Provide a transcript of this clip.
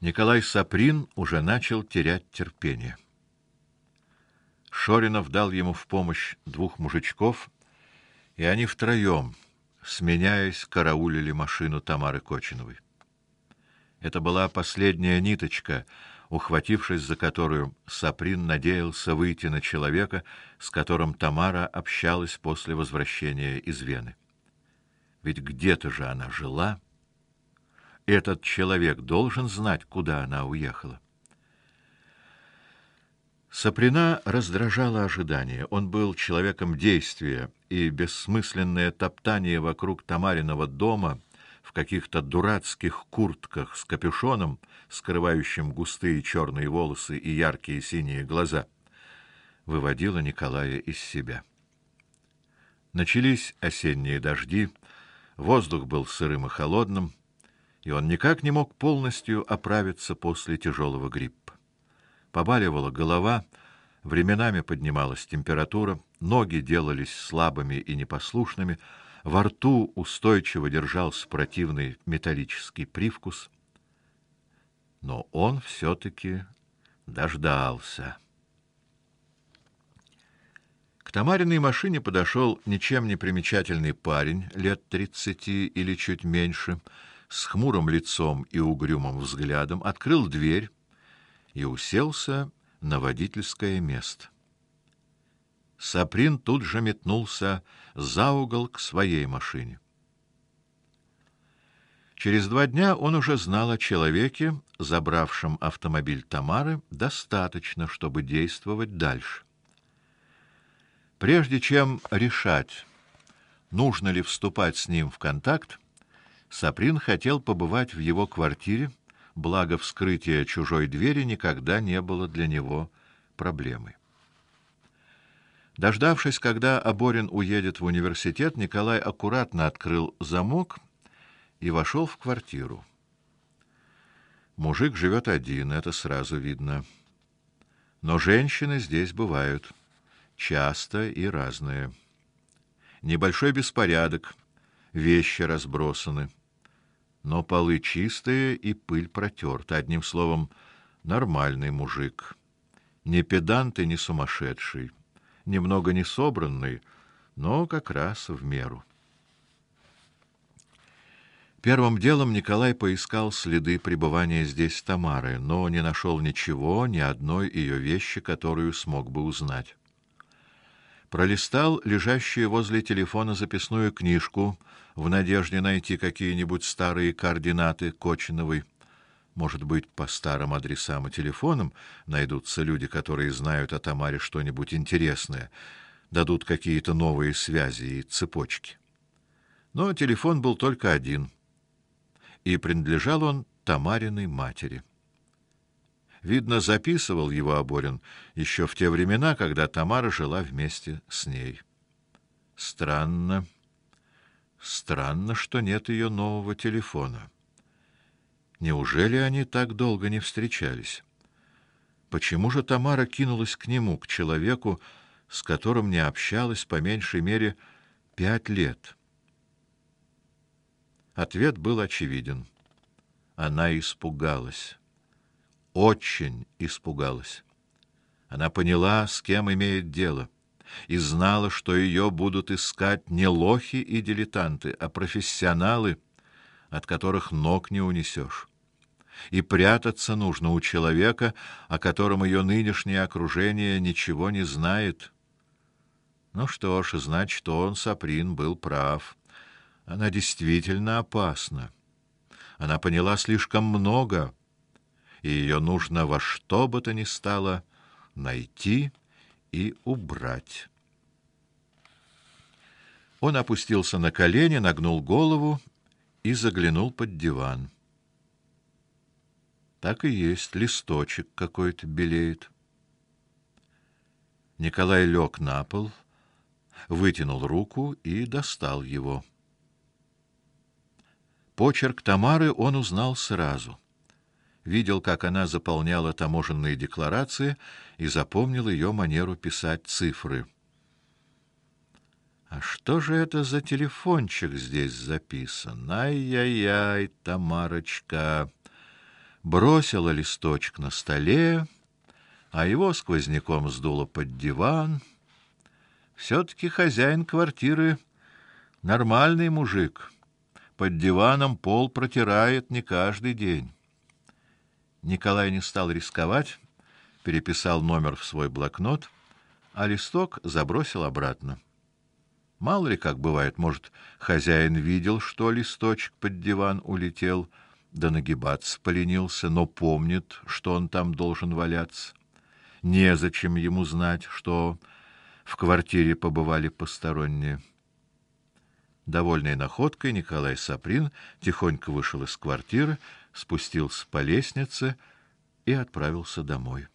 Николай Саприн уже начал терять терпение. Шоринов дал ему в помощь двух мужичков, и они втроем, сменяясь, караулили машину Тамары Кочиновой. Это была последняя ниточка, ухватившись за которую Саприн надеялся выйти на человека, с которым Тамара общалась после возвращения из Вены. Ведь где-то же она жила. Этот человек должен знать, куда она уехала. Саприна раздражало ожидание. Он был человеком действия, и бессмысленное топтание вокруг Тамариного дома в каких-то дурацких куртках с капюшоном, скрывающим густые черные волосы и яркие синие глаза, выводило Николая из себя. Начались осенние дожди, воздух был сырым и холодным, и он никак не мог полностью оправиться после тяжелого гриппа. Побаливала голова, временами поднималась температура, ноги делались слабыми и непослушными, во рту устойчиво держался противный металлический привкус. Но он все таки дождался. К Тамариной машине подошел ничем не примечательный парень лет тридцати или чуть меньше, с хмурым лицом и угрюмым взглядом, открыл дверь и уселся на водительское место. Саприн тут же метнулся за угол к своей машине. Через два дня он уже знал о человеке, забравшем автомобиль Тамары, достаточно, чтобы действовать дальше. Прежде чем решать, нужно ли вступать с ним в контакт, Саприн хотел побывать в его квартире, благо вскрытие чужой двери никогда не было для него проблемой. Дождавшись, когда Аборин уедет в университет, Николай аккуратно открыл замок и вошел в квартиру. Мужик живет один, это сразу видно. Но женщины здесь бывают часто и разные. Небольшой беспорядок, вещи разбросаны, но полы чистые и пыль протерта. Одним словом, нормальный мужик. Не педант и не сумасшедший немного не собранный, но как раз в меру. Первым делом Николай поискал следы пребывания здесь Тамары, но не нашел ничего, ни одной ее вещи, которую смог бы узнать. Пролистал лежащую возле телефона записную книжку в надежде найти какие-нибудь старые координаты Кочиновой. Может быть, по старым адресам и телефонам найдутся люди, которые знают о Тамаре что-нибудь интересное, дадут какие-то новые связи и цепочки. Но телефон был только один, и принадлежал он Тамариной матери. Видно, записывал его Аборин еще в те времена, когда Тамара жила вместе с ней. Странно. Странно, что нет ее нового телефона. Неужели они так долго не встречались? Почему же Тамара кинулась к нему, к человеку, с которым не общалась по меньшей мере пять лет? Ответ был очевиден. Она испугалась. Очень испугалась. Она поняла, с кем имеет дело, и знала, что ее будут искать не лохи и дилетанты, а профессионалы, от которых ног не унесешь и прятаться нужно у человека, о котором ее нынешнее окружение ничего не знает. Ну что ж, значит, он Саприн был прав. Она действительно опасна. Она поняла слишком много, и ее нужно во что бы то ни стало найти и убрать. Он опустился на колени, нагнул голову и заглянул под диван. Так и есть, листочек какой-то белеет. Николай лег на пол, вытянул руку и достал его. Почерк Тамары он узнал сразу. Видел, как она заполняла таможенные декларации и запомнил ее манеру писать цифры. А что же это за телефончик здесь записан? Ай-яй-яй, Тамарочка. бросила листочек на столе, а его сквозняком сдуло под диван. все таки хозяин квартиры нормальный мужик. Под диваном пол протирает не каждый день. Николай не стал рисковать, переписал номер в свой блокнот, а листок забросил обратно. Мало ли как бывает, может, хозяин видел, что листочек под диван улетел, да нагибаться поленился, но помнит, что он там должен валяться. Незачем ему знать, что в квартире побывали посторонние. Довольный находкой, Николай Саприн тихонько вышел из квартиры, спустился по лестнице и отправился домой.